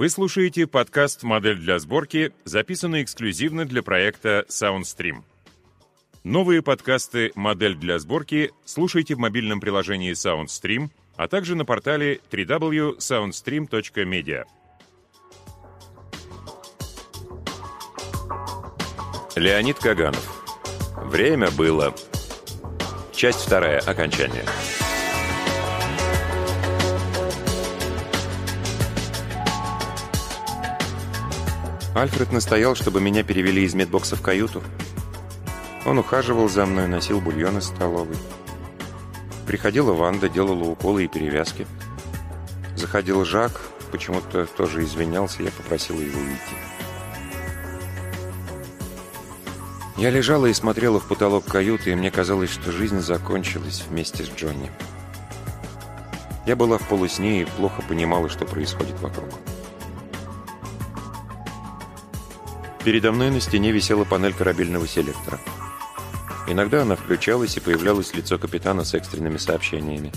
Вы слушаете подкаст «Модель для сборки», записанный эксклюзивно для проекта SoundStream. Новые подкасты «Модель для сборки» слушайте в мобильном приложении SoundStream, а также на портале www.soundstream.media. Леонид Каганов. Время было. Часть вторая. Окончание. Альфред настоял, чтобы меня перевели из медбокса в каюту. Он ухаживал за мной, носил бульон из столовой. Приходила Ванда, делала уколы и перевязки. Заходил Жак, почему-то тоже извинялся, я попросила его уйти. Я лежала и смотрела в потолок каюты, и мне казалось, что жизнь закончилась вместе с Джонни. Я была в полусне и плохо понимала, что происходит вокруг. Передо мной на стене висела панель корабельного селектора. Иногда она включалась, и появлялось лицо капитана с экстренными сообщениями.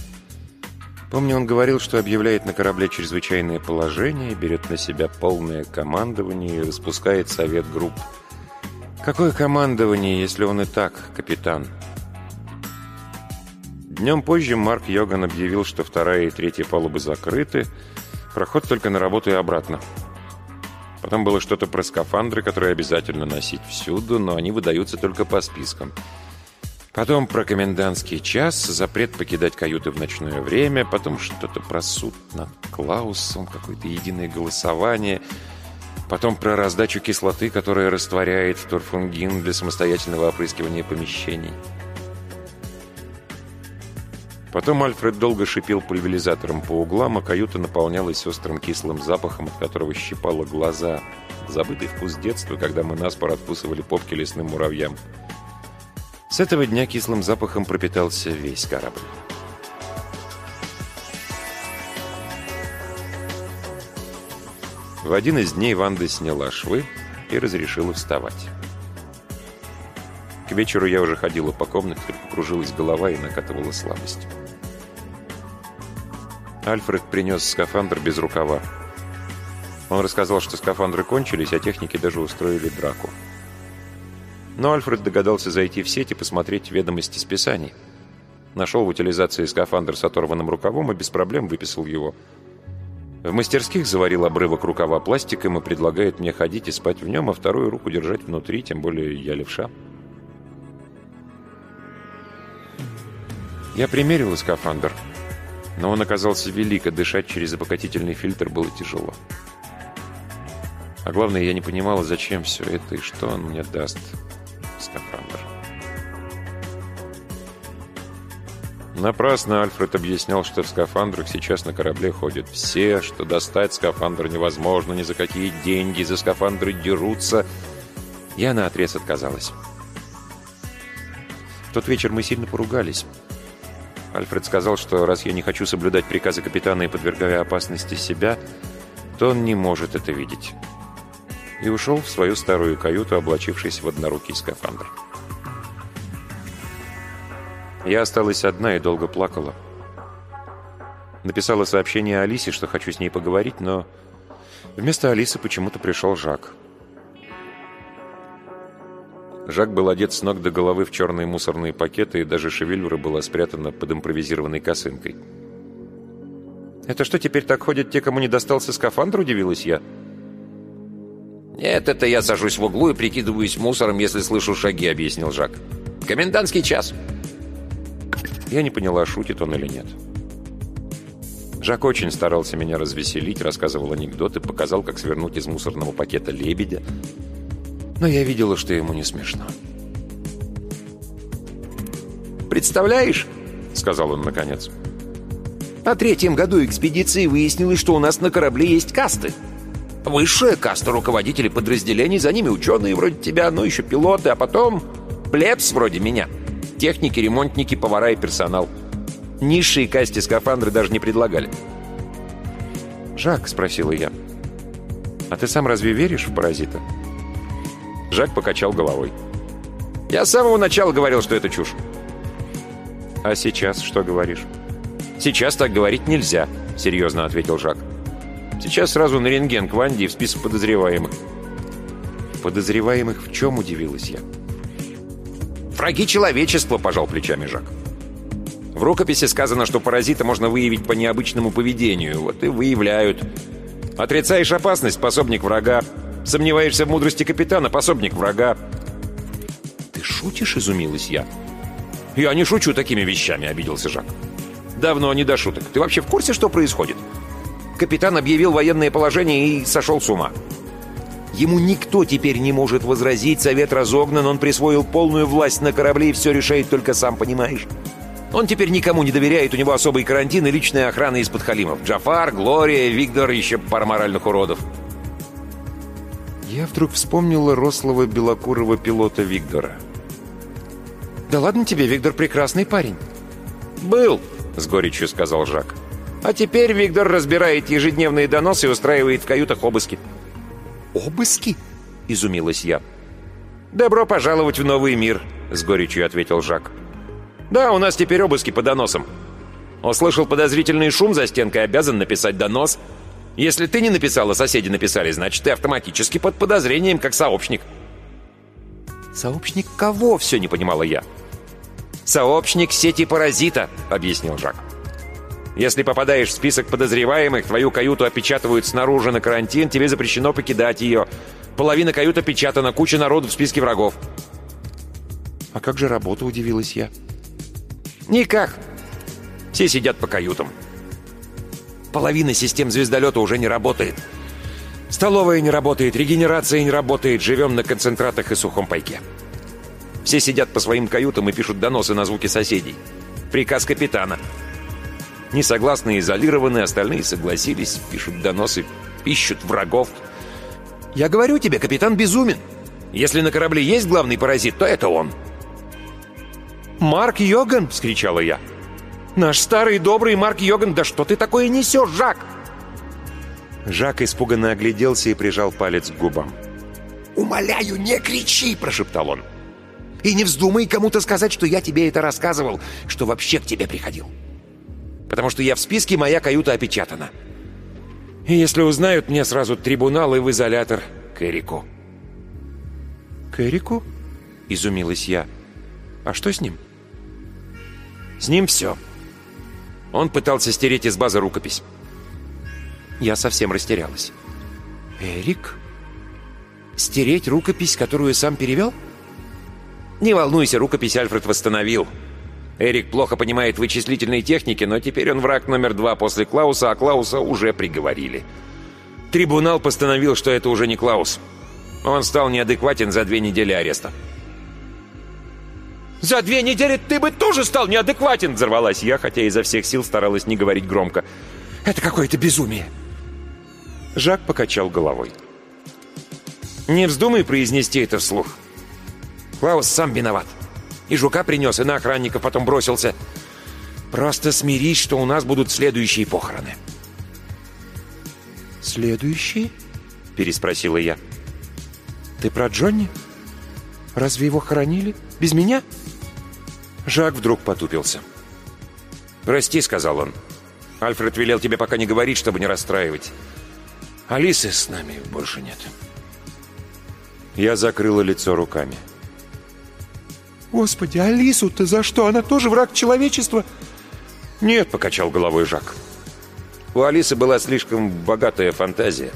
Помню, он говорил, что объявляет на корабле чрезвычайное положение, берет на себя полное командование и распускает совет групп. Какое командование, если он и так капитан? Днем позже Марк Йоган объявил, что вторая и третья палубы закрыты, проход только на работу и обратно. Потом было что-то про скафандры, которые обязательно носить всюду, но они выдаются только по спискам. Потом про комендантский час, запрет покидать каюты в ночное время, потом что-то про суд над Клаусом, какое-то единое голосование, потом про раздачу кислоты, которая растворяет торфунгин для самостоятельного опрыскивания помещений. Потом Альфред долго шипел пульверизатором по углам, а каюта наполнялась острым кислым запахом, от которого щипало глаза. Забытый вкус детства, когда мы наспор откусывали попки лесным муравьям. С этого дня кислым запахом пропитался весь корабль. В один из дней Ванда сняла швы и разрешила вставать. К вечеру я уже ходила по комнате, кружилась голова и накатывала слабость. Альфред принес скафандр без рукава. Он рассказал, что скафандры кончились, а техники даже устроили драку. Но Альфред догадался зайти в сеть и посмотреть ведомости списаний. Нашел в утилизации скафандр с оторванным рукавом и без проблем выписал его. В мастерских заварил обрывок рукава пластиком и предлагает мне ходить и спать в нем, а вторую руку держать внутри, тем более я левша. Я примерил скафандр — но он оказался велик, а дышать через обогатительный фильтр было тяжело. А главное, я не понимала, зачем все это и что он мне даст скафандр. Напрасно Альфред объяснял, что в скафандрах сейчас на корабле ходят все, что достать скафандр невозможно, ни за какие деньги, за скафандры дерутся. Я наотрез отказалась. В тот вечер мы сильно поругались. Альфред сказал, что раз я не хочу соблюдать приказы капитана и подвергаю опасности себя, то он не может это видеть. И ушел в свою старую каюту, облачившись в однорукий скафандр. Я осталась одна и долго плакала. Написала сообщение Алисе, что хочу с ней поговорить, но вместо Алисы почему-то пришел Жак. Жак был одет с ног до головы в черные мусорные пакеты, и даже шевелюра была спрятана под импровизированной косынкой. «Это что, теперь так ходят те, кому не достался скафандр?» – удивилась я. «Нет, это я сажусь в углу и прикидываюсь мусором, если слышу шаги», – объяснил Жак. «Комендантский час». Я не поняла, шутит он или нет. Жак очень старался меня развеселить, рассказывал анекдоты, показал, как свернуть из мусорного пакета лебедя – но я видела, что ему не смешно. «Представляешь?» — сказал он наконец. «На третьем году экспедиции выяснилось, что у нас на корабле есть касты. Высшая каста руководителей подразделений, за ними ученые вроде тебя, ну еще пилоты, а потом плебс вроде меня. Техники, ремонтники, повара и персонал. Низшие касте скафандры даже не предлагали». «Жак», — спросила я, — «а ты сам разве веришь в паразита?» Жак покачал головой. «Я с самого начала говорил, что это чушь». «А сейчас что говоришь?» «Сейчас так говорить нельзя», — серьезно ответил Жак. Сейчас сразу на рентген к Ванде и в список подозреваемых. Подозреваемых в чем, удивилась я. «Враги человечества», — пожал плечами Жак. В рукописи сказано, что паразита можно выявить по необычному поведению. Вот и выявляют. Отрицаешь опасность — пособник врага. Сомневаешься в мудрости капитана — пособник врага. «Ты шутишь?» — изумилась я. «Я не шучу такими вещами», — обиделся Жак. «Давно не до шуток. Ты вообще в курсе, что происходит?» Капитан объявил военное положение и сошел с ума. Ему никто теперь не может возразить, совет разогнан, он присвоил полную власть на корабле и все решает только сам, понимаешь? Он теперь никому не доверяет, у него особый карантин и личная охрана из подхалимов. Джафар, Глория, Виктор, еще пара моральных уродов. Я вдруг вспомнила рослого белокурого пилота Виктора. «Да ладно тебе, Виктор прекрасный парень». «Был», — с горечью сказал Жак. «А теперь Виктор разбирает ежедневные доносы и устраивает в каютах обыски». «Обыски?» — изумилась я. «Добро пожаловать в новый мир», — с горечью ответил Жак. «Да, у нас теперь обыски по доносам. Услышал подозрительный шум за стенкой, обязан написать донос. Если ты не написал, а соседи написали, значит, ты автоматически под подозрением, как сообщник». «Сообщник кого?» — все не понимала я. «Сообщник сети паразита», — объяснил Жак. Если попадаешь в список подозреваемых, твою каюту опечатывают снаружи на карантин, тебе запрещено покидать ее. Половина кают опечатана, куча народу в списке врагов. А как же работа, удивилась я. Никак. Все сидят по каютам. Половина систем звездолета уже не работает. Столовая не работает, регенерация не работает, живем на концентратах и сухом пайке. Все сидят по своим каютам и пишут доносы на звуки соседей. Приказ капитана — Несогласные изолированы, остальные согласились, пишут доносы, ищут врагов. Я говорю тебе, капитан безумен. Если на корабле есть главный паразит, то это он. «Марк Йоган!» — вскричала я. «Наш старый добрый Марк Йоган! Да что ты такое несешь, Жак?» Жак испуганно огляделся и прижал палец к губам. «Умоляю, не кричи!» — прошептал он. «И не вздумай кому-то сказать, что я тебе это рассказывал, что вообще к тебе приходил потому что я в списке, моя каюта опечатана. И если узнают, мне сразу трибунал и в изолятор к Эрику». «К Эрику?» — изумилась я. «А что с ним?» «С ним все. Он пытался стереть из базы рукопись». Я совсем растерялась. «Эрик? Стереть рукопись, которую сам перевел?» «Не волнуйся, рукопись Альфред восстановил. Эрик плохо понимает вычислительные техники, но теперь он враг номер два после Клауса, а Клауса уже приговорили. Трибунал постановил, что это уже не Клаус. Он стал неадекватен за две недели ареста. «За две недели ты бы тоже стал неадекватен!» Взорвалась я, хотя изо всех сил старалась не говорить громко. «Это какое-то безумие!» Жак покачал головой. «Не вздумай произнести это вслух. Клаус сам виноват. И жука принес, и на охранника потом бросился. Просто смирись, что у нас будут следующие похороны». «Следующие?» — переспросила я. «Ты про Джонни? Разве его хоронили? Без меня?» Жак вдруг потупился. «Прости», — сказал он. «Альфред велел тебе пока не говорить, чтобы не расстраивать. Алисы с нами больше нет». Я закрыла лицо руками. «Господи, Алису-то за что? Она тоже враг человечества?» «Нет», — покачал головой Жак. «У Алисы была слишком богатая фантазия.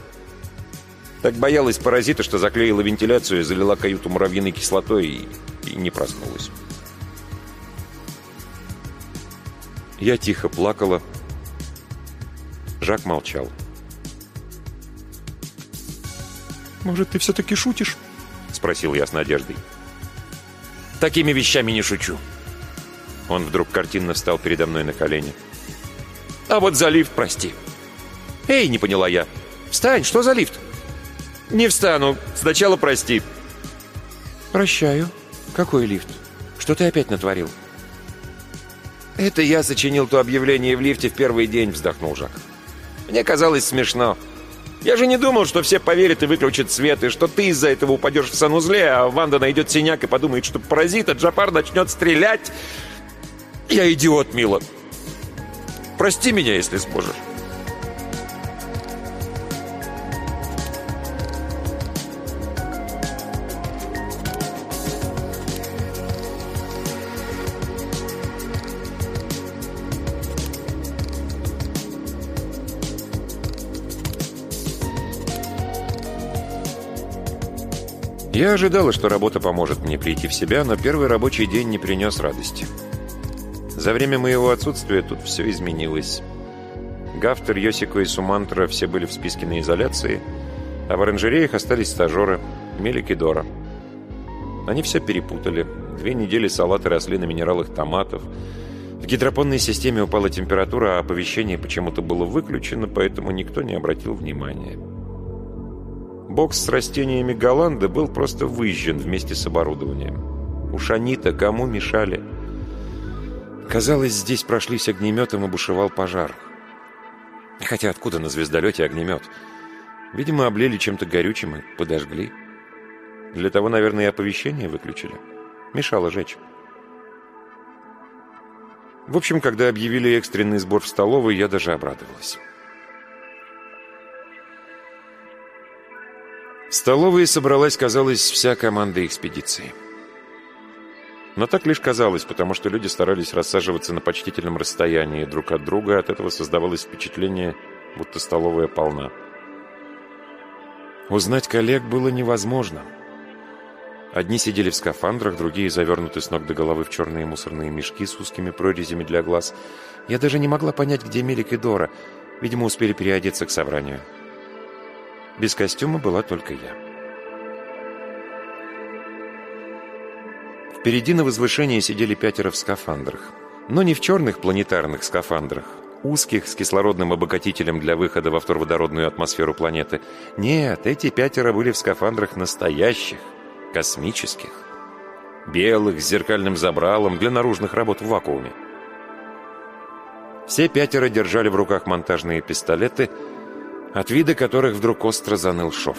Так боялась паразита, что заклеила вентиляцию, залила каюту муравьиной кислотой и, и не проснулась». Я тихо плакала. Жак молчал. «Может, ты все-таки шутишь?» — спросил я с надеждой. Такими вещами не шучу». Он вдруг картинно встал передо мной на колени. «А вот за лифт, прости». «Эй, не поняла я. Встань, что за лифт?» «Не встану. Сначала прости». «Прощаю. Какой лифт? Что ты опять натворил?» «Это я сочинил то объявление в лифте в первый день», — вздохнул Жак. «Мне казалось смешно. Я же не думал, что все поверят и выключат свет, и что ты из-за этого упадешь в санузле, а Ванда найдет синяк и подумает, что паразит, а Джапар начнет стрелять. Я идиот, Мила. Прости меня, если сможешь. Я ожидала, что работа поможет мне прийти в себя, но первый рабочий день не принес радости. За время моего отсутствия тут все изменилось. Гафтер, Йосико и Сумантра все были в списке на изоляции, а в оранжереях остались стажеры Мелик и Дора. Они все перепутали. Две недели салаты росли на минералах томатов. В гидропонной системе упала температура, а оповещение почему-то было выключено, поэтому никто не обратил внимания. Бокс с растениями Голланда был просто выжжен вместе с оборудованием. Уж они-то кому мешали? Казалось, здесь прошлись огнеметом и бушевал пожар. Хотя откуда на звездолете огнемет? Видимо, облили чем-то горючим и подожгли. Для того, наверное, и оповещение выключили. Мешало жечь. В общем, когда объявили экстренный сбор в столовой, я даже обрадовалась. В столовой собралась, казалось, вся команда экспедиции. Но так лишь казалось, потому что люди старались рассаживаться на почтительном расстоянии друг от друга, от этого создавалось впечатление, будто столовая полна. Узнать коллег было невозможно. Одни сидели в скафандрах, другие завернуты с ног до головы в черные мусорные мешки с узкими прорезями для глаз. Я даже не могла понять, где Мелик и Дора. Видимо, успели переодеться к собранию. Без костюма была только я. Впереди на возвышении сидели пятеро в скафандрах. Но не в черных планетарных скафандрах, узких, с кислородным обогатителем для выхода во вторводородную атмосферу планеты. Нет, эти пятеро были в скафандрах настоящих, космических. Белых, с зеркальным забралом для наружных работ в вакууме. Все пятеро держали в руках монтажные пистолеты – от вида которых вдруг остро заныл шов.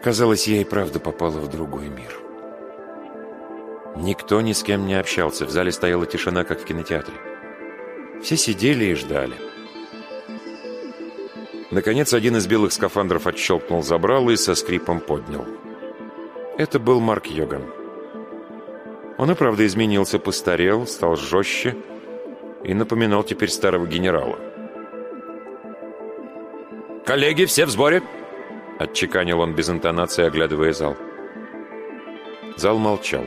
Казалось, я и правда попала в другой мир. Никто ни с кем не общался, в зале стояла тишина, как в кинотеатре. Все сидели и ждали. Наконец, один из белых скафандров отщелкнул забрал и со скрипом поднял. Это был Марк Йоган. Он и правда изменился, постарел, стал жестче, и напоминал теперь старого генерала. «Коллеги, все в сборе?» — отчеканил он без интонации, оглядывая зал. Зал молчал.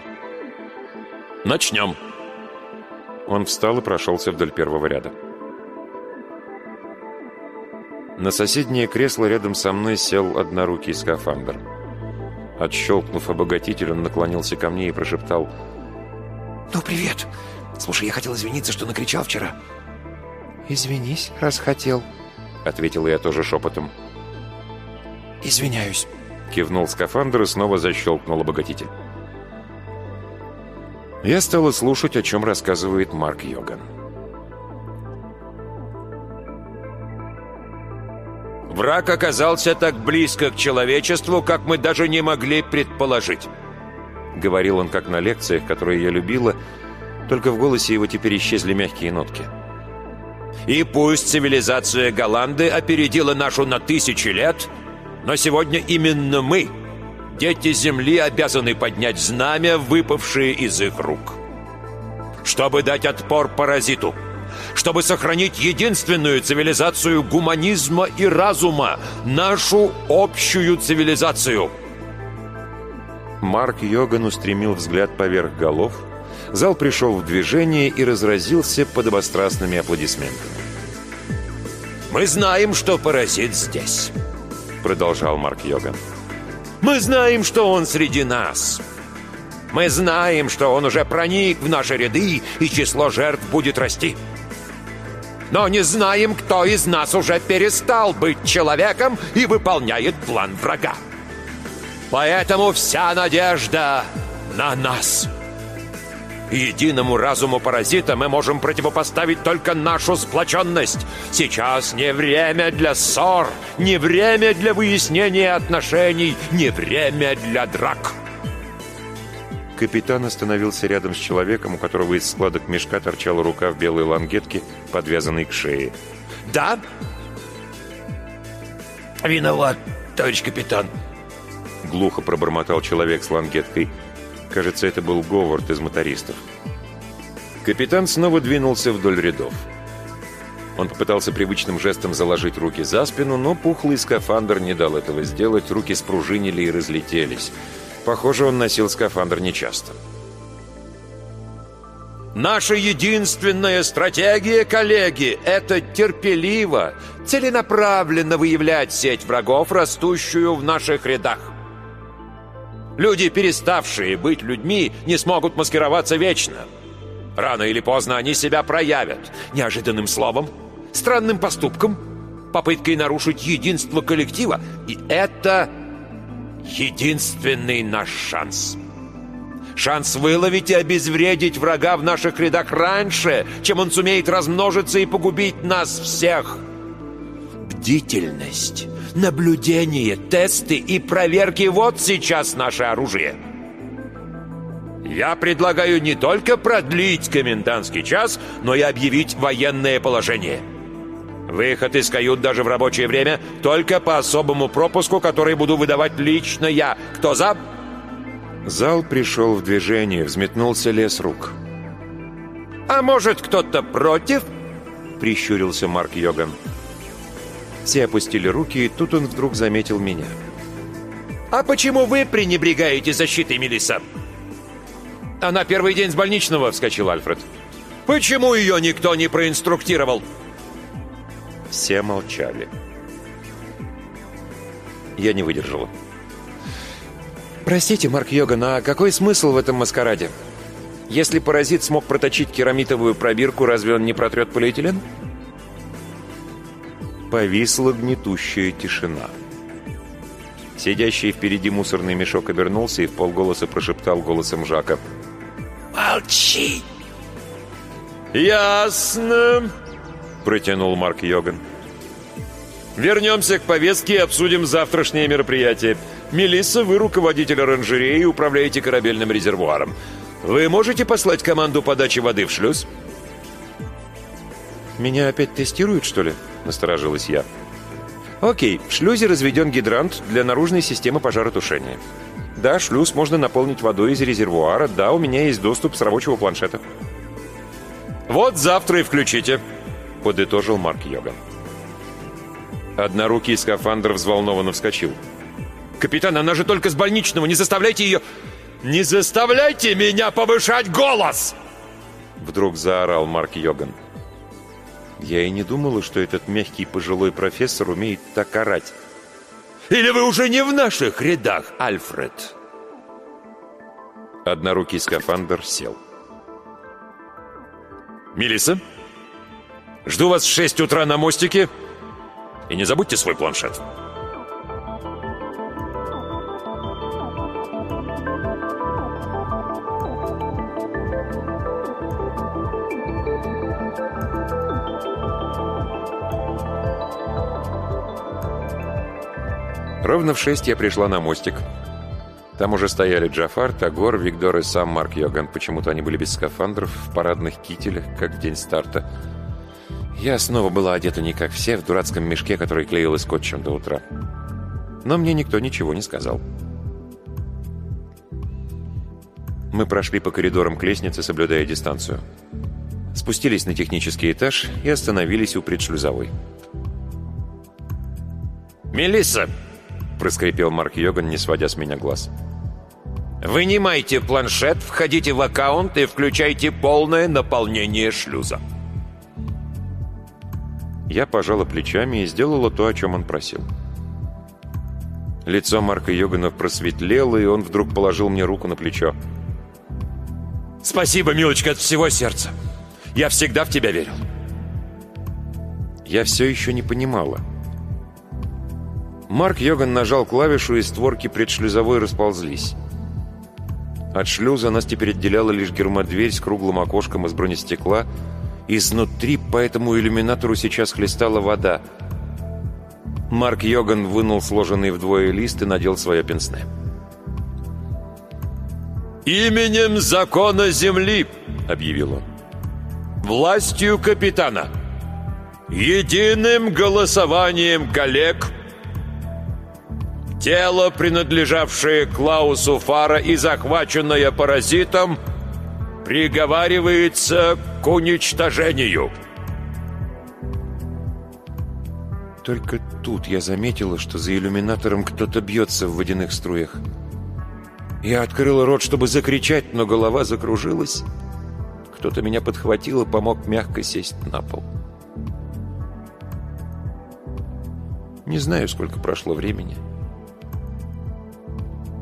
«Начнем!» Он встал и прошелся вдоль первого ряда. На соседнее кресло рядом со мной сел однорукий скафандр. Отщелкнув обогатитель, он наклонился ко мне и прошептал «Ну, привет! Слушай, я хотел извиниться, что накричал вчера». «Извинись, раз хотел», — ответил я тоже шепотом. «Извиняюсь», — кивнул скафандр и снова защелкнул обогатитель. Я стала слушать, о чем рассказывает Марк Йоган. «Враг оказался так близко к человечеству, как мы даже не могли предположить», — говорил он как на лекциях, которые я любила, — только в голосе его теперь исчезли мягкие нотки. «И пусть цивилизация Голланды опередила нашу на тысячи лет, но сегодня именно мы, дети Земли, обязаны поднять знамя, выпавшие из их рук. Чтобы дать отпор паразиту, чтобы сохранить единственную цивилизацию гуманизма и разума, нашу общую цивилизацию». Марк Йоган устремил взгляд поверх голов – Зал пришел в движение и разразился подобострастными аплодисментами. «Мы знаем, что паразит здесь», — продолжал Марк Йоган. «Мы знаем, что он среди нас. Мы знаем, что он уже проник в наши ряды, и число жертв будет расти. Но не знаем, кто из нас уже перестал быть человеком и выполняет план врага. Поэтому вся надежда на нас». Единому разуму паразита мы можем противопоставить только нашу сплоченность. Сейчас не время для ссор, не время для выяснения отношений, не время для драк. Капитан остановился рядом с человеком, у которого из складок мешка торчала рука в белой лангетке, подвязанной к шее. «Да?» «Виноват, товарищ капитан», — глухо пробормотал человек с лангеткой. Кажется, это был Говард из мотористов. Капитан снова двинулся вдоль рядов. Он попытался привычным жестом заложить руки за спину, но пухлый скафандр не дал этого сделать, руки спружинили и разлетелись. Похоже, он носил скафандр нечасто. Наша единственная стратегия, коллеги, это терпеливо, целенаправленно выявлять сеть врагов, растущую в наших рядах. Люди, переставшие быть людьми, не смогут маскироваться вечно. Рано или поздно они себя проявят. Неожиданным словом, странным поступком, попыткой нарушить единство коллектива. И это единственный наш шанс. Шанс выловить и обезвредить врага в наших рядах раньше, чем он сумеет размножиться и погубить нас всех. Бдительность, наблюдение, тесты и проверки — вот сейчас наше оружие. Я предлагаю не только продлить комендантский час, но и объявить военное положение. Выход из кают даже в рабочее время только по особому пропуску, который буду выдавать лично я. Кто за? Зал пришел в движение, взметнулся лес рук. «А может, кто-то против?» — прищурился Марк Йоган. Все опустили руки, и тут он вдруг заметил меня. «А почему вы пренебрегаете защитой, Мелисса?» «Она первый день с больничного», — вскочил Альфред. «Почему ее никто не проинструктировал?» Все молчали. Я не выдержала. Простите, Марк Йоган, а какой смысл в этом маскараде? Если паразит смог проточить керамитовую пробирку, разве он не протрет полиэтилен? Повисла гнетущая тишина. Сидящий впереди мусорный мешок обернулся и в полголоса прошептал голосом Жака. «Молчи!» «Ясно!» — протянул Марк Йоган. «Вернемся к повестке и обсудим завтрашнее мероприятие. Мелисса, вы руководитель оранжереи и управляете корабельным резервуаром. Вы можете послать команду подачи воды в шлюз?» «Меня опять тестируют, что ли?» — насторожилась я. «Окей, в шлюзе разведен гидрант для наружной системы пожаротушения. Да, шлюз можно наполнить водой из резервуара. Да, у меня есть доступ с рабочего планшета». «Вот завтра и включите», — подытожил Марк Йоган. Однорукий скафандр взволнованно вскочил. «Капитан, она же только с больничного, не заставляйте ее...» «Не заставляйте меня повышать голос!» Вдруг заорал Марк Йоган. Я и не думала, что этот мягкий пожилой профессор умеет так орать. «Или вы уже не в наших рядах, Альфред?» Однорукий скафандр сел. «Мелисса, жду вас в 6 утра на мостике. И не забудьте свой планшет». Ровно в шесть я пришла на мостик. Там уже стояли Джафар, Тагор, Виктор и сам Марк Йоган. Почему-то они были без скафандров, в парадных кителях, как в день старта. Я снова была одета не как все, в дурацком мешке, который клеил скотчем до утра. Но мне никто ничего не сказал. Мы прошли по коридорам к лестнице, соблюдая дистанцию. Спустились на технический этаж и остановились у предшлюзовой. «Мелисса!» — проскрипел Марк Йоган, не сводя с меня глаз. «Вынимайте планшет, входите в аккаунт и включайте полное наполнение шлюза». Я пожала плечами и сделала то, о чем он просил. Лицо Марка Йогана просветлело, и он вдруг положил мне руку на плечо. «Спасибо, милочка, от всего сердца. Я всегда в тебя верил». Я все еще не понимала. Марк Йоган нажал клавишу, и створки предшлюзовой расползлись. От шлюза нас теперь отделяла лишь гермодверь с круглым окошком из бронестекла. Изнутри по этому иллюминатору сейчас хлестала вода. Марк Йоган вынул сложенный вдвое лист и надел свое пенсне. «Именем закона Земли», — объявил он, — «властью капитана, единым голосованием коллег Тело, принадлежавшее Клаусу Фара и захваченное паразитом, приговаривается к уничтожению. Только тут я заметила, что за иллюминатором кто-то бьется в водяных струях. Я открыла рот, чтобы закричать, но голова закружилась. Кто-то меня подхватил и помог мягко сесть на пол. Не знаю, сколько прошло времени.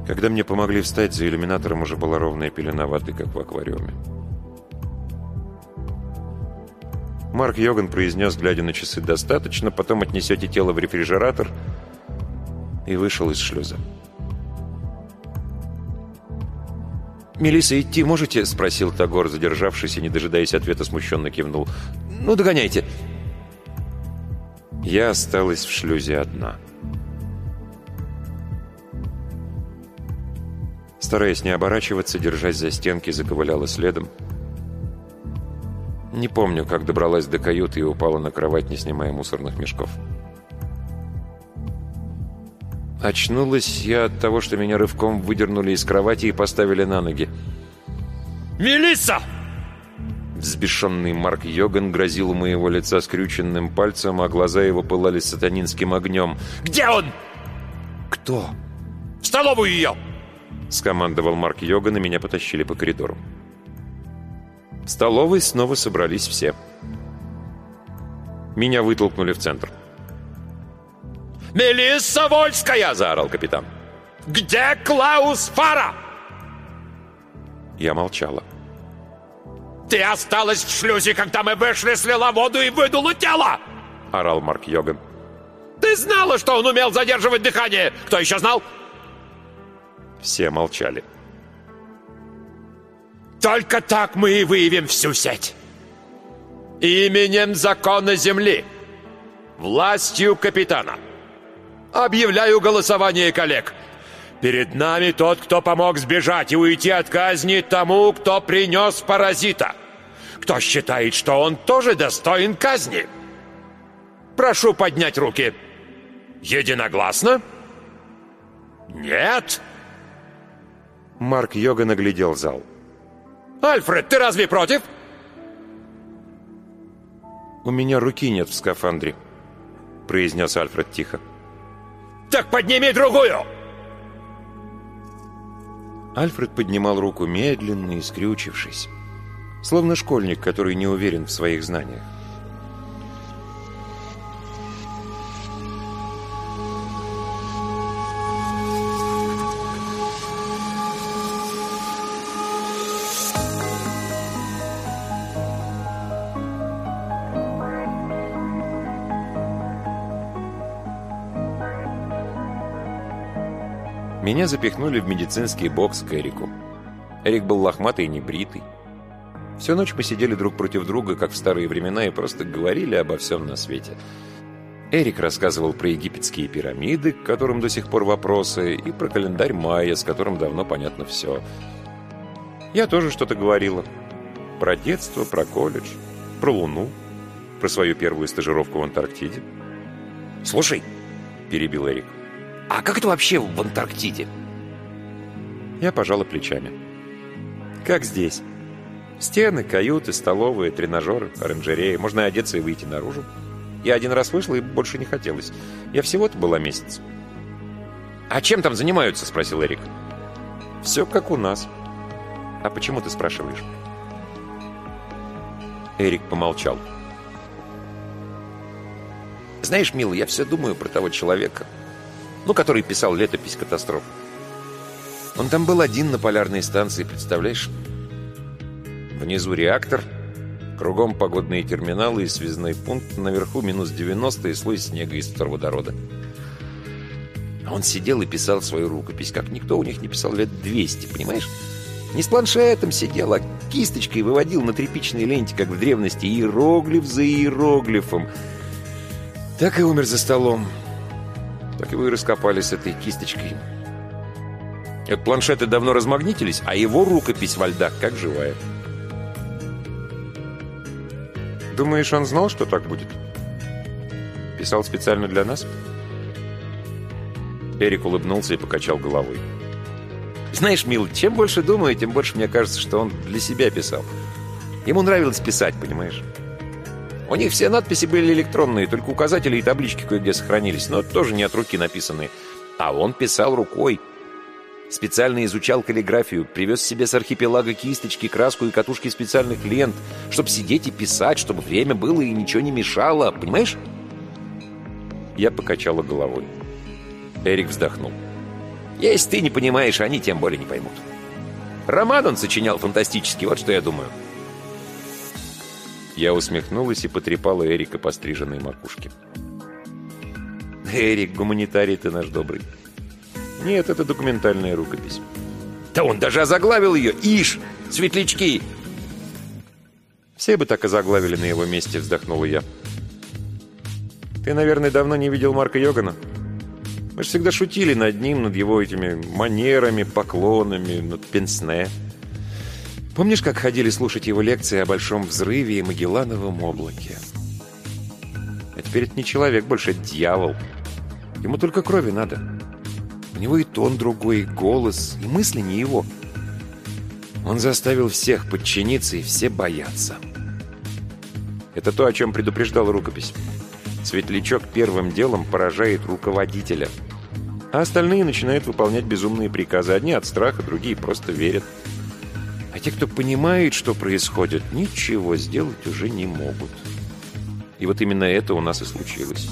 Когда мне помогли встать, за иллюминатором уже была ровная пелена воды, как в аквариуме. Марк Йоган произнес, глядя на часы, «Достаточно, потом отнесете тело в рефрижератор» и вышел из шлюза. «Мелисса, идти можете?» — спросил Тагор, задержавшись и, не дожидаясь ответа, смущенно кивнул. «Ну, догоняйте!» Я осталась в шлюзе одна. Стараясь не оборачиваться, держась за стенки, заковыляла следом. Не помню, как добралась до каюты и упала на кровать, не снимая мусорных мешков. Очнулась я от того, что меня рывком выдернули из кровати и поставили на ноги. «Мелисса!» Взбешенный Марк Йоган грозил у моего лица скрюченным пальцем, а глаза его пылали сатанинским огнем. «Где он?» «Кто?» «В столовую ее!» Скомандовал Марк Йоган, и меня потащили по коридору. В столовой снова собрались все. Меня вытолкнули в центр. «Мелисса Вольская!» — заорал капитан. «Где Клаус Фара?» Я молчала. «Ты осталась в шлюзе, когда мы вышли, слила воду и выдула тело!» — орал Марк Йоган. «Ты знала, что он умел задерживать дыхание? Кто еще знал?» Все молчали. Только так мы и выявим всю сеть. Именем закона Земли, властью капитана, объявляю голосование коллег. Перед нами тот, кто помог сбежать и уйти от казни тому, кто принес паразита. Кто считает, что он тоже достоин казни? Прошу поднять руки. Единогласно? Нет? Марк Йога наглядел зал. Альфред, ты разве против? «У меня руки нет в скафандре», — произнес Альфред тихо. «Так подними другую!» Альфред поднимал руку медленно и скрючившись, словно школьник, который не уверен в своих знаниях. Меня запихнули в медицинский бокс к Эрику. Эрик был лохматый и небритый. Всю ночь мы сидели друг против друга, как в старые времена, и просто говорили обо всем на свете. Эрик рассказывал про египетские пирамиды, к которым до сих пор вопросы, и про календарь майя, с которым давно понятно все. Я тоже что-то говорила. Про детство, про колледж, про Луну, про свою первую стажировку в Антарктиде. «Слушай», — перебил Эрик, а как это вообще в Антарктиде? Я пожала плечами. Как здесь. Стены, каюты, столовые, тренажеры, оранжереи. Можно одеться и выйти наружу. Я один раз вышла и больше не хотелось. Я всего-то была месяц. «А чем там занимаются?» — спросил Эрик. «Все как у нас». «А почему ты спрашиваешь?» Эрик помолчал. «Знаешь, милый, я все думаю про того человека, ну, который писал летопись катастроф. Он там был один на полярной станции, представляешь? Внизу реактор, кругом погодные терминалы и связной пункт, наверху минус 90 и слой снега из водорода. Он сидел и писал свою рукопись, как никто у них не писал лет 200, понимаешь? Не с планшетом сидел, а кисточкой выводил на тряпичной ленте, как в древности, иероглиф за иероглифом. Так и умер за столом так и раскопали с этой кисточкой. Этот планшеты давно размагнитились, а его рукопись во льдах как живая. Думаешь, он знал, что так будет? Писал специально для нас? Эрик улыбнулся и покачал головой. Знаешь, Мил, чем больше думаю, тем больше мне кажется, что он для себя писал. Ему нравилось писать, понимаешь? У них все надписи были электронные, только указатели и таблички кое-где сохранились, но тоже не от руки написанные. А он писал рукой. Специально изучал каллиграфию, привез себе с архипелага кисточки, краску и катушки специальных лент, чтобы сидеть и писать, чтобы время было и ничего не мешало, понимаешь? Я покачала головой. Эрик вздохнул. Если ты не понимаешь, они тем более не поймут. Роман он сочинял фантастический, вот что я думаю. Я усмехнулась и потрепала Эрика по стриженной макушке. «Эрик, гуманитарий ты наш добрый». «Нет, это документальная рукопись». «Да он даже озаглавил ее! Ишь! Светлячки!» «Все бы так озаглавили на его месте», — вздохнула я. «Ты, наверное, давно не видел Марка Йогана?» Мы же всегда шутили над ним, над его этими манерами, поклонами, над пенсне. Помнишь, как ходили слушать его лекции о Большом Взрыве и Магеллановом облаке? А теперь это не человек, больше дьявол. Ему только крови надо. У него и тон другой, и голос, и мысли не его. Он заставил всех подчиниться, и все боятся. Это то, о чем предупреждала рукопись. Светлячок первым делом поражает руководителя. А остальные начинают выполнять безумные приказы. Одни от страха, другие просто верят. Те, кто понимает, что происходит, ничего сделать уже не могут. И вот именно это у нас и случилось.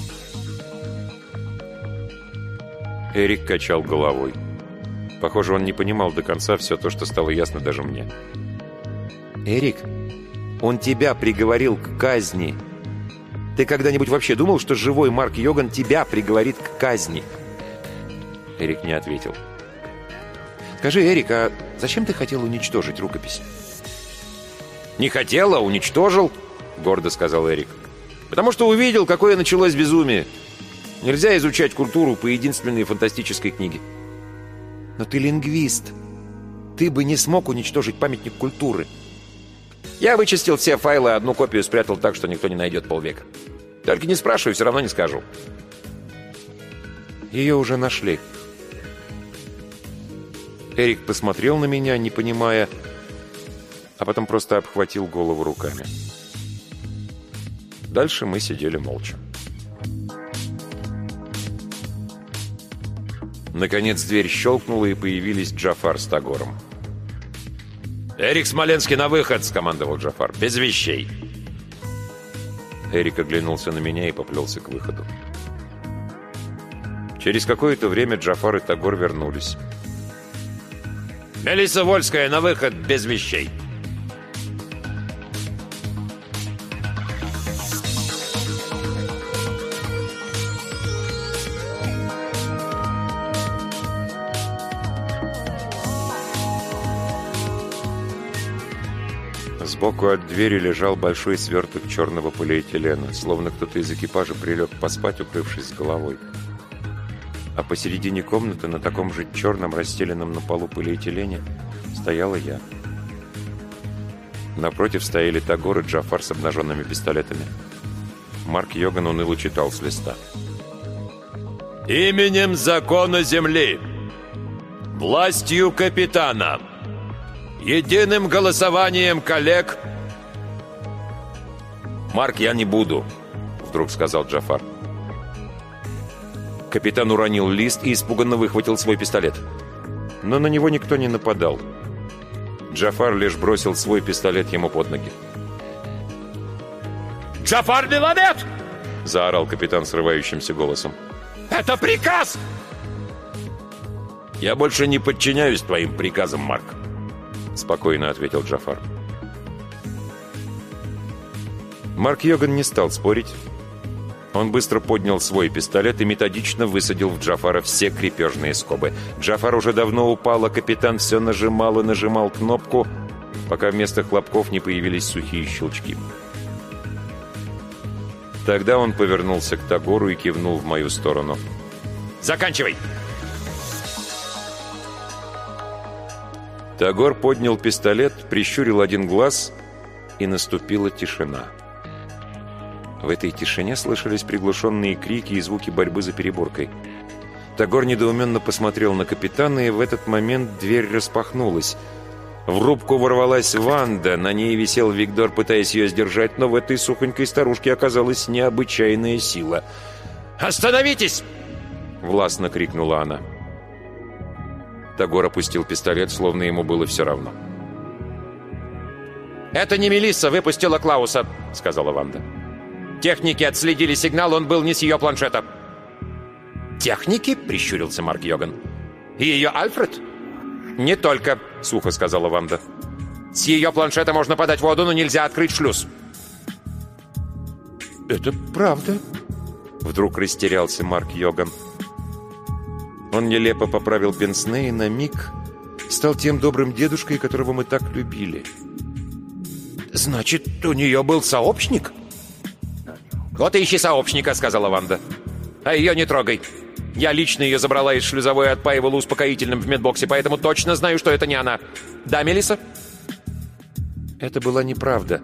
Эрик качал головой. Похоже, он не понимал до конца все то, что стало ясно даже мне. «Эрик, он тебя приговорил к казни!» Ты когда-нибудь вообще думал, что живой Марк Йоган тебя приговорит к казни?» Эрик не ответил. «Скажи, Эрик, а зачем ты хотел уничтожить рукопись?» «Не хотел, а уничтожил», — гордо сказал Эрик. «Потому что увидел, какое началось безумие. Нельзя изучать культуру по единственной фантастической книге». «Но ты лингвист. Ты бы не смог уничтожить памятник культуры». Я вычистил все файлы, одну копию спрятал так, что никто не найдет полвека. Только не спрашивай, все равно не скажу. Ее уже нашли. Эрик посмотрел на меня, не понимая, а потом просто обхватил голову руками. Дальше мы сидели молча. Наконец дверь щелкнула, и появились Джафар с Тагором. «Эрик Смоленский на выход!» — скомандовал Джафар. «Без вещей!» Эрик оглянулся на меня и поплелся к выходу. Через какое-то время Джафар и Тагор вернулись. «Мелисса Вольская на выход без вещей!» Сбоку от двери лежал большой сверток черного полиэтилена, словно кто-то из экипажа прилег поспать, укрывшись с головой. А посередине комнаты, на таком же черном, расстеленном на полу полиэтилене, стояла я. Напротив стояли Тагор и Джафар с обнаженными пистолетами. Марк Йоган уныло читал с листа. «Именем закона Земли, властью капитана, Единым голосованием коллег... «Марк, я не буду», — вдруг сказал Джафар. Капитан уронил лист и испуганно выхватил свой пистолет. Но на него никто не нападал. Джафар лишь бросил свой пистолет ему под ноги. «Джафар Беламет!» — заорал капитан срывающимся голосом. «Это приказ!» «Я больше не подчиняюсь твоим приказам, Марк», — спокойно ответил Джафар. Марк Йоган не стал спорить. Он быстро поднял свой пистолет и методично высадил в Джафара все крепежные скобы. Джафар уже давно упал, а капитан все нажимал и нажимал кнопку, пока вместо хлопков не появились сухие щелчки. Тогда он повернулся к Тагору и кивнул в мою сторону. «Заканчивай!» Тагор поднял пистолет, прищурил один глаз, и наступила тишина. В этой тишине слышались приглушенные крики и звуки борьбы за переборкой. Тагор недоуменно посмотрел на капитана, и в этот момент дверь распахнулась. В рубку ворвалась Ванда, на ней висел Виктор, пытаясь ее сдержать, но в этой сухонькой старушке оказалась необычайная сила. «Остановитесь!» — властно крикнула она. Тагор опустил пистолет, словно ему было все равно. «Это не Мелисса выпустила Клауса», — сказала Ванда. «Техники отследили сигнал, он был не с ее планшета». «Техники?» — прищурился Марк Йоган. «И ее Альфред?» «Не только», — сухо сказала Ванда. «С ее планшета можно подать воду, но нельзя открыть шлюз». «Это правда?» Вдруг растерялся Марк Йоган. Он нелепо поправил пенсне и на миг стал тем добрым дедушкой, которого мы так любили. «Значит, у нее был сообщник?» «Вот и ищи сообщника», — сказала Ванда. «А ее не трогай. Я лично ее забрала из шлюзовой и отпаивала успокоительным в медбоксе, поэтому точно знаю, что это не она. Да, Мелиса? Это была неправда,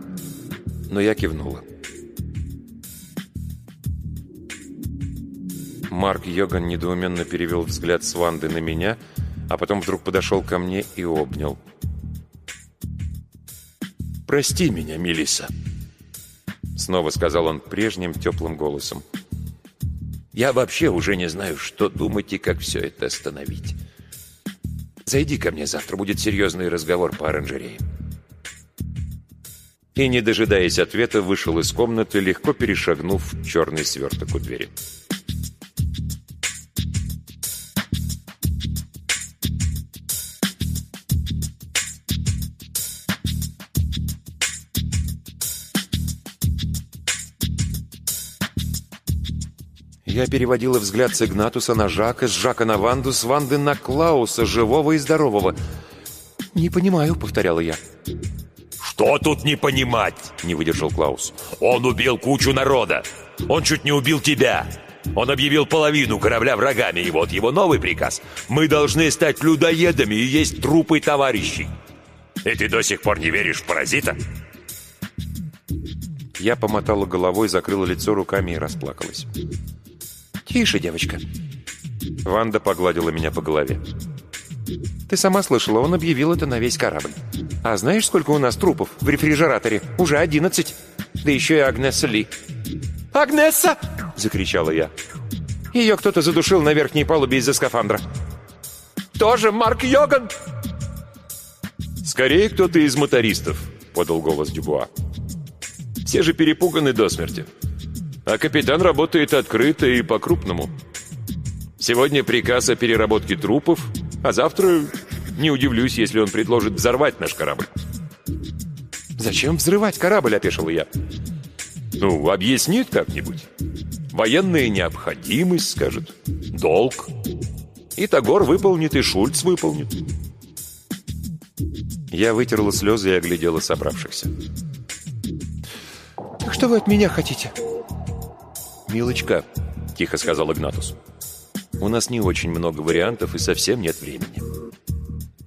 но я кивнула. Марк Йоган недоуменно перевел взгляд с Ванды на меня, а потом вдруг подошел ко мне и обнял. «Прости меня, Мелиса, снова сказал он прежним теплым голосом. Я вообще уже не знаю, что думать и как все это остановить. Зайди ко мне завтра, будет серьезный разговор по оранжерее. И, не дожидаясь ответа, вышел из комнаты, легко перешагнув черный сверток у двери. Я переводила взгляд с Игнатуса на Жака, с Жака на Ванду, с Ванды на Клауса, живого и здорового. «Не понимаю», — повторяла я. «Что тут не понимать?» — не выдержал Клаус. «Он убил кучу народа. Он чуть не убил тебя. Он объявил половину корабля врагами, и вот его новый приказ. Мы должны стать людоедами и есть трупы товарищей. И ты до сих пор не веришь в паразита?» Я помотала головой, закрыла лицо руками и расплакалась. «Тише, девочка». Ванда погладила меня по голове. «Ты сама слышала, он объявил это на весь корабль. А знаешь, сколько у нас трупов в рефрижераторе? Уже одиннадцать. Да еще и Агнесса Ли». «Агнесса!» — закричала я. Ее кто-то задушил на верхней палубе из-за скафандра. «Тоже Марк Йоган?» «Скорее, кто-то из мотористов», — подал голос Дюбуа. «Все же перепуганы до смерти. А капитан работает открыто и по-крупному. Сегодня приказ о переработке трупов, а завтра не удивлюсь, если он предложит взорвать наш корабль. «Зачем взрывать корабль?» – опешил я. «Ну, объяснит как-нибудь. Военная необходимость, скажет. Долг. И Тагор выполнит, и Шульц выполнит». Я вытерла слезы и оглядела собравшихся. «Что вы от меня хотите?» «Милочка», — тихо сказал Игнатус, — «у нас не очень много вариантов и совсем нет времени.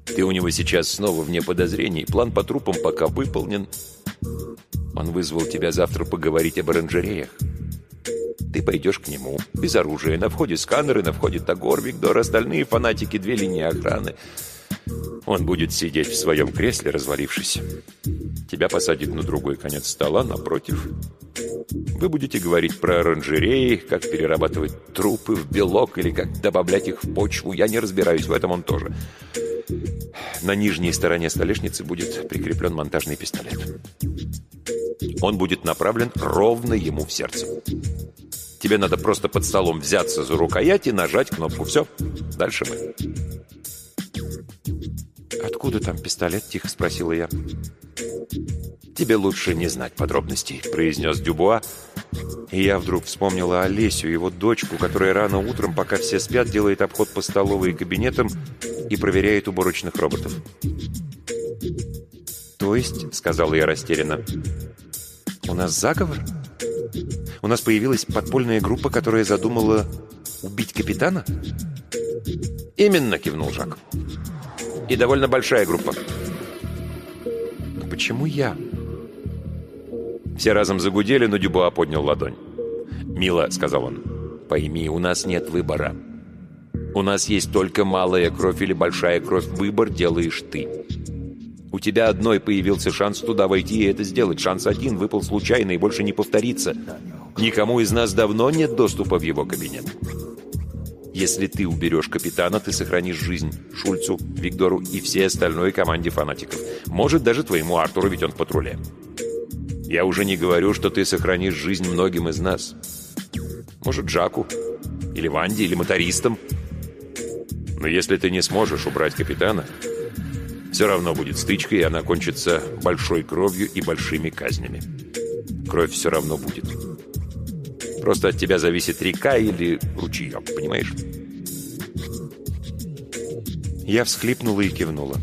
Ты у него сейчас снова вне подозрений, план по трупам пока выполнен. Он вызвал тебя завтра поговорить об оранжереях. Ты пойдешь к нему, без оружия, на входе сканеры, на входе Тагор, Виктор, остальные фанатики, две линии охраны. Он будет сидеть в своем кресле, развалившись. Тебя посадит на другой конец стола, напротив. Вы будете говорить про оранжереи, как перерабатывать трупы в белок или как добавлять их в почву. Я не разбираюсь, в этом он тоже. На нижней стороне столешницы будет прикреплен монтажный пистолет. Он будет направлен ровно ему в сердце. Тебе надо просто под столом взяться за рукоять и нажать кнопку. Все, дальше мы. «Откуда там пистолет?» – тихо спросила я. «Тебе лучше не знать подробностей», — произнес Дюбуа. И я вдруг вспомнила Олесю, его дочку, которая рано утром, пока все спят, делает обход по столовой и кабинетам и проверяет уборочных роботов. «То есть», — сказала я растерянно, — «у нас заговор? У нас появилась подпольная группа, которая задумала убить капитана?» «Именно», — кивнул Жак. «И довольно большая группа». «Но почему я?» Все разом загудели, но Дюбуа поднял ладонь. «Мила», — сказал он, — «пойми, у нас нет выбора. У нас есть только малая кровь или большая кровь. Выбор делаешь ты. У тебя одной появился шанс туда войти и это сделать. Шанс один выпал случайно и больше не повторится. Никому из нас давно нет доступа в его кабинет. Если ты уберешь капитана, ты сохранишь жизнь Шульцу, Виктору и всей остальной команде фанатиков. Может, даже твоему Артуру, ведь он в патруле. Я уже не говорю, что ты сохранишь жизнь многим из нас. Может, Джаку, или Ванде, или мотористам. Но если ты не сможешь убрать капитана, все равно будет стычка, и она кончится большой кровью и большими казнями. Кровь все равно будет. Просто от тебя зависит река или ручеек, понимаешь? Я всхлипнула и кивнула.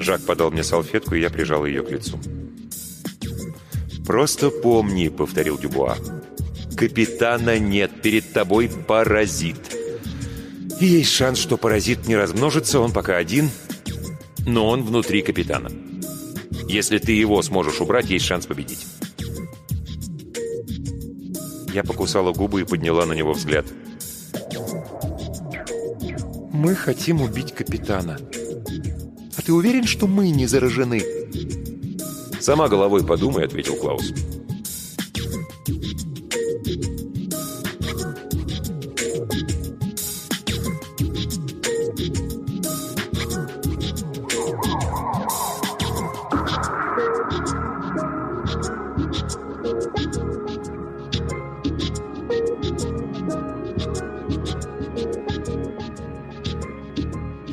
Жак подал мне салфетку, и я прижал ее к лицу. «Просто помни», — повторил Дюбуа, — «капитана нет, перед тобой паразит. И есть шанс, что паразит не размножится, он пока один, но он внутри капитана. Если ты его сможешь убрать, есть шанс победить». Я покусала губы и подняла на него взгляд. «Мы хотим убить капитана. А ты уверен, что мы не заражены?» «Сама головой подумай», — ответил Клаус.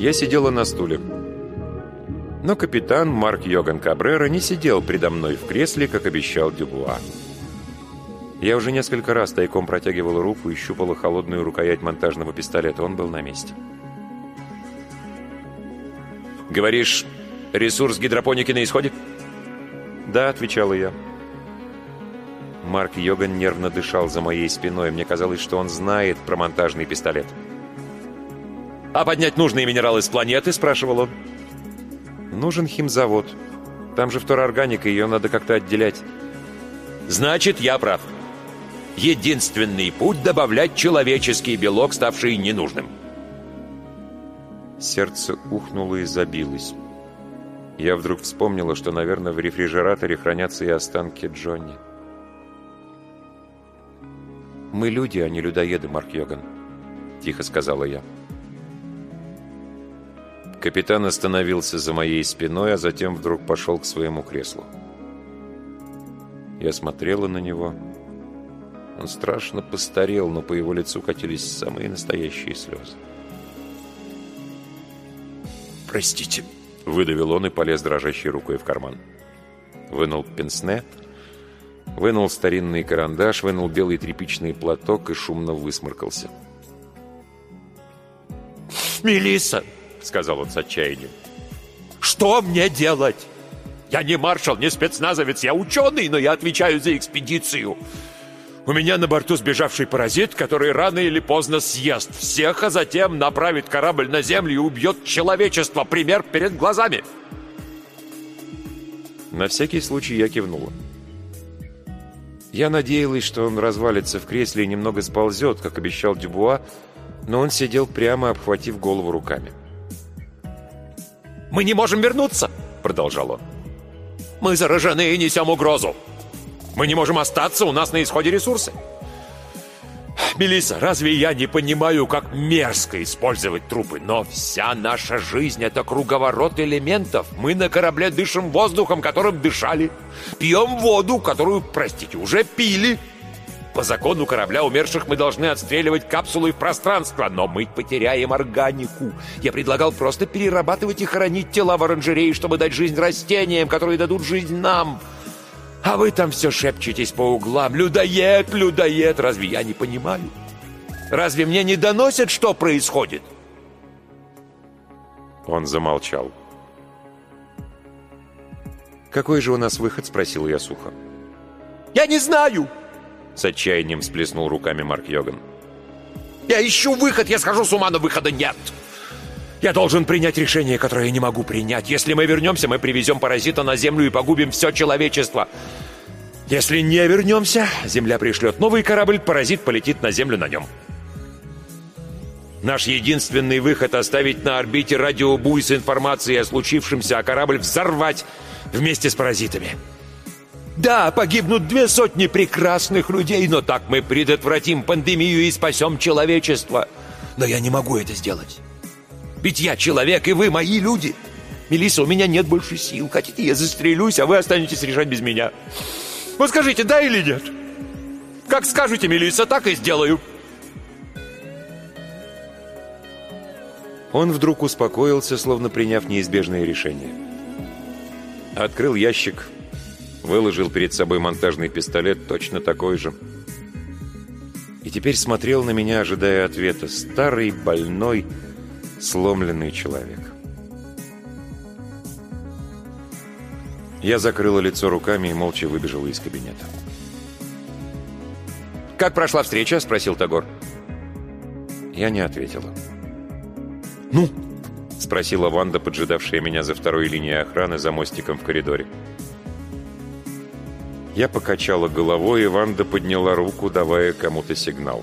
Я сидела на стуле. Но капитан Марк Йоган Кабрера не сидел предо мной в кресле, как обещал Дюбуа. Я уже несколько раз тайком протягивала руку и щупала холодную рукоять монтажного пистолета. Он был на месте. «Говоришь, ресурс гидропоники на исходе?» «Да», — отвечала я. Марк Йоган нервно дышал за моей спиной. Мне казалось, что он знает про монтажный пистолет. «А поднять нужные минералы с планеты?» — спрашивал он. «Нужен химзавод. Там же второорганика, ее надо как-то отделять». «Значит, я прав. Единственный путь — добавлять человеческий белок, ставший ненужным». Сердце ухнуло и забилось. Я вдруг вспомнила, что, наверное, в рефрижераторе хранятся и останки Джонни. «Мы люди, а не людоеды, Марк Йоган», — тихо сказала я. Капитан остановился за моей спиной, а затем вдруг пошел к своему креслу. Я смотрела на него. Он страшно постарел, но по его лицу катились самые настоящие слезы. «Простите», — выдавил он и полез дрожащей рукой в карман. Вынул пенсне, вынул старинный карандаш, вынул белый тряпичный платок и шумно высморкался. «Мелисса!» — сказал он с отчаянием. «Что мне делать? Я не маршал, не спецназовец, я ученый, но я отвечаю за экспедицию. У меня на борту сбежавший паразит, который рано или поздно съест всех, а затем направит корабль на Землю и убьет человечество. Пример перед глазами». На всякий случай я кивнула. Я надеялась, что он развалится в кресле и немного сползет, как обещал Дюбуа, но он сидел прямо, обхватив голову руками. «Мы не можем вернуться!» — продолжал он. «Мы заражены и несем угрозу. Мы не можем остаться, у нас на исходе ресурсы. Мелисса, разве я не понимаю, как мерзко использовать трупы? Но вся наша жизнь — это круговорот элементов. Мы на корабле дышим воздухом, которым дышали. Пьем воду, которую, простите, уже пили. По закону корабля умерших мы должны отстреливать капсулы в пространство, но мы потеряем органику. Я предлагал просто перерабатывать и хоронить тела в оранжерее, чтобы дать жизнь растениям, которые дадут жизнь нам. А вы там все шепчетесь по углам. Людоед, людоед, разве я не понимаю? Разве мне не доносят, что происходит? Он замолчал. «Какой же у нас выход?» — спросил я сухо. «Я не знаю!» С отчаянием всплеснул руками Марк Йоган. «Я ищу выход, я схожу с ума, но выхода нет!» «Я должен принять решение, которое я не могу принять. Если мы вернемся, мы привезем паразита на Землю и погубим все человечество. Если не вернемся, Земля пришлет новый корабль, паразит полетит на Землю на нем». Наш единственный выход — оставить на орбите радиобуй с информацией о случившемся, а корабль взорвать вместе с паразитами. Да, погибнут две сотни прекрасных людей, но так мы предотвратим пандемию и спасем человечество. Но я не могу это сделать. Ведь я человек, и вы мои люди. Мелисса, у меня нет больше сил. Хотите, я застрелюсь, а вы останетесь решать без меня. Вот скажите, да или нет? Как скажете, Мелисса, так и сделаю. Он вдруг успокоился, словно приняв неизбежное решение. Открыл ящик, выложил перед собой монтажный пистолет, точно такой же. И теперь смотрел на меня, ожидая ответа. Старый, больной, сломленный человек. Я закрыла лицо руками и молча выбежала из кабинета. «Как прошла встреча?» — спросил Тагор. Я не ответила. «Ну?» — спросила Ванда, поджидавшая меня за второй линией охраны за мостиком в коридоре. Я покачала головой, и Ванда подняла руку, давая кому-то сигнал.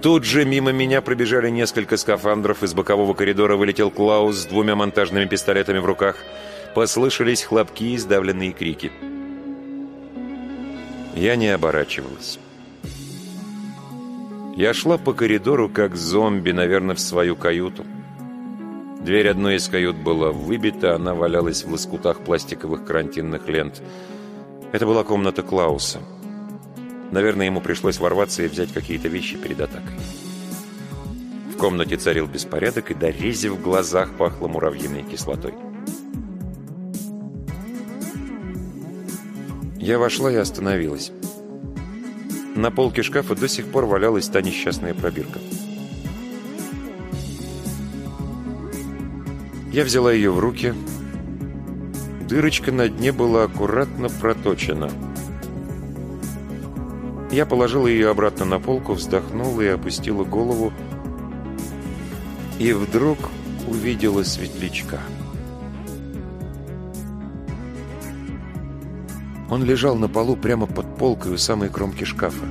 Тут же мимо меня пробежали несколько скафандров, из бокового коридора вылетел Клаус с двумя монтажными пистолетами в руках. Послышались хлопки и сдавленные крики. Я не оборачивалась. Я шла по коридору, как зомби, наверное, в свою каюту. Дверь одной из кают была выбита, она валялась в лоскутах пластиковых карантинных лент. Это была комната Клауса. Наверное, ему пришлось ворваться и взять какие-то вещи перед атакой. В комнате царил беспорядок, и до рези в глазах пахло муравьиной кислотой. Я вошла и остановилась. На полке шкафа до сих пор валялась та несчастная пробирка. Я взяла ее в руки. Дырочка на дне была аккуратно проточена. Я положила ее обратно на полку, вздохнула и опустила голову. И вдруг увидела светлячка. Он лежал на полу прямо под полкой у самой кромки шкафа.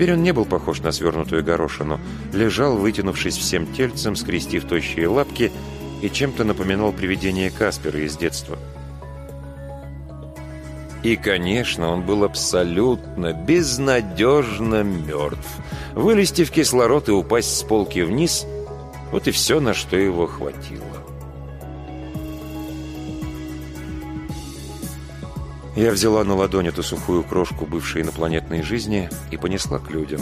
Теперь он не был похож на свернутую горошину. Лежал, вытянувшись всем тельцем, скрестив тощие лапки, и чем-то напоминал привидение Каспера из детства. И, конечно, он был абсолютно, безнадежно мертв. Вылезти в кислород и упасть с полки вниз — вот и все, на что его хватило. Я взяла на ладонь эту сухую крошку бывшей инопланетной жизни и понесла к людям.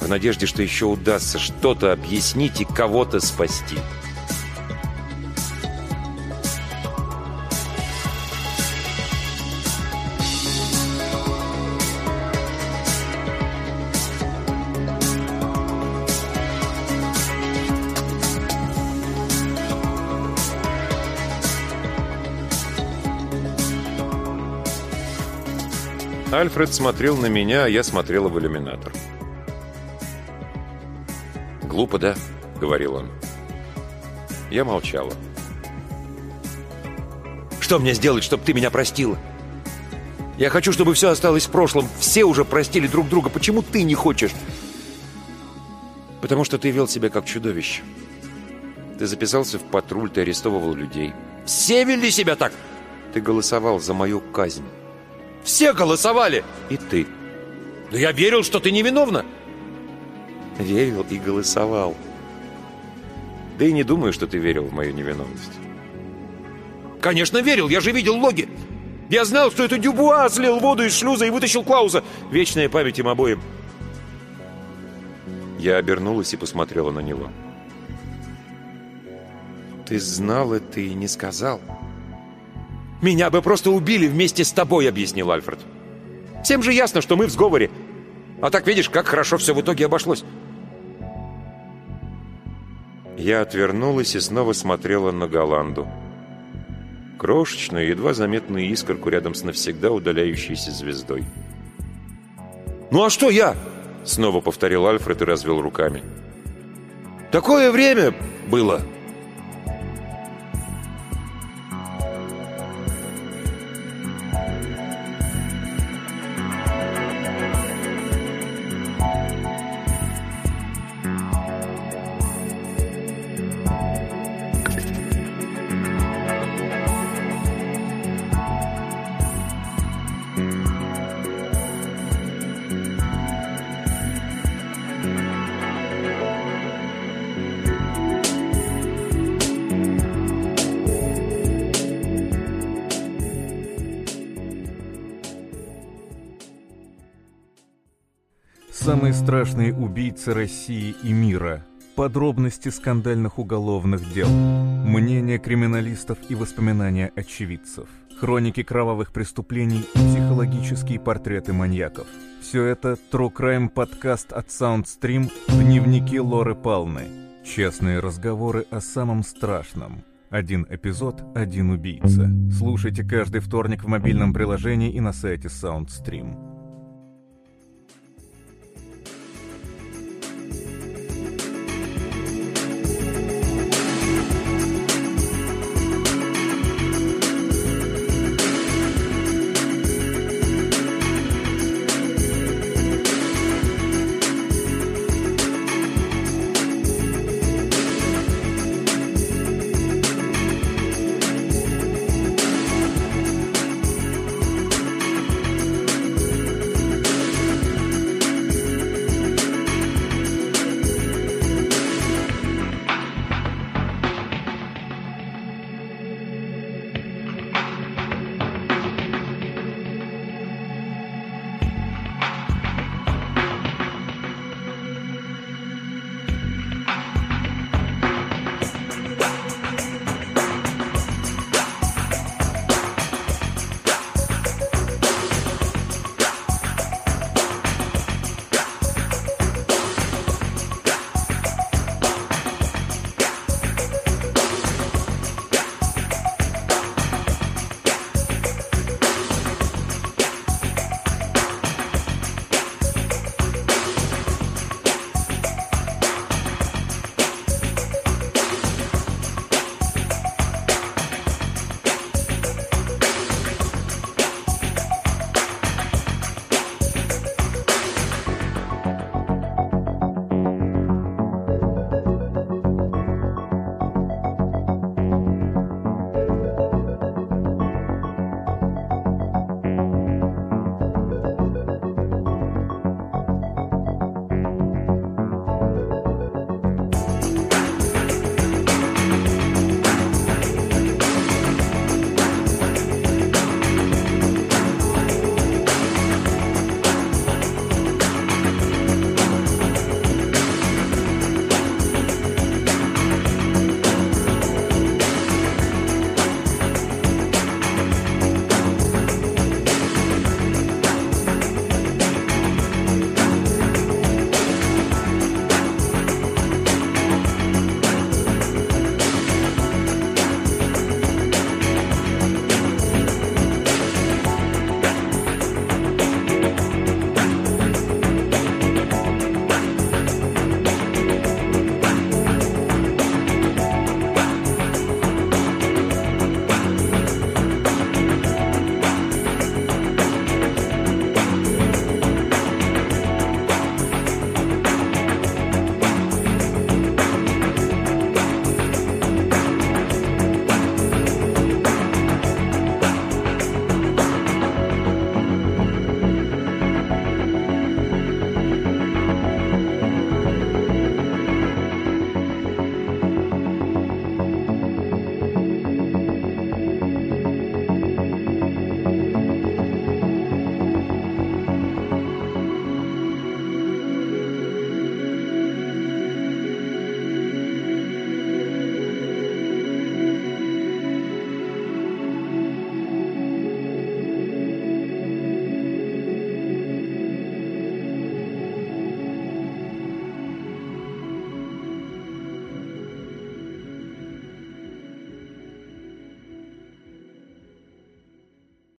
В надежде, что еще удастся что-то объяснить и кого-то спасти. Альфред смотрел на меня, а я смотрела в иллюминатор. «Глупо, да?» — говорил он. Я молчала. «Что мне сделать, чтобы ты меня простила? Я хочу, чтобы все осталось в прошлом. Все уже простили друг друга. Почему ты не хочешь?» «Потому что ты вел себя как чудовище. Ты записался в патруль, ты арестовывал людей. Все вели себя так!» «Ты голосовал за мою казнь. Все голосовали!» И ты. «Но я верил, что ты невиновна!» Верил и голосовал. Да и не думаю, что ты верил в мою невиновность. «Конечно верил, я же видел логи!» Я знал, что это Дюбуа слил воду из шлюза и вытащил Клауса. Вечная память им обоим. Я обернулась и посмотрела на него. Ты знал это и не сказал. «Меня бы просто убили вместе с тобой», — объяснил Альфред. «Всем же ясно, что мы в сговоре. А так видишь, как хорошо все в итоге обошлось». Я отвернулась и снова смотрела на Голланду. Крошечную, едва заметную искорку рядом с навсегда удаляющейся звездой. «Ну а что я?» — снова повторил Альфред и развел руками. «Такое время было!» Самые страшные убийцы России и мира. Подробности скандальных уголовных дел. Мнения криминалистов и воспоминания очевидцев. Хроники кровавых преступлений и психологические портреты маньяков. Все это True Crime подкаст от Soundstream «Дневники Лоры Палны». Честные разговоры о самом страшном. Один эпизод, один убийца. Слушайте каждый вторник в мобильном приложении и на сайте Soundstream.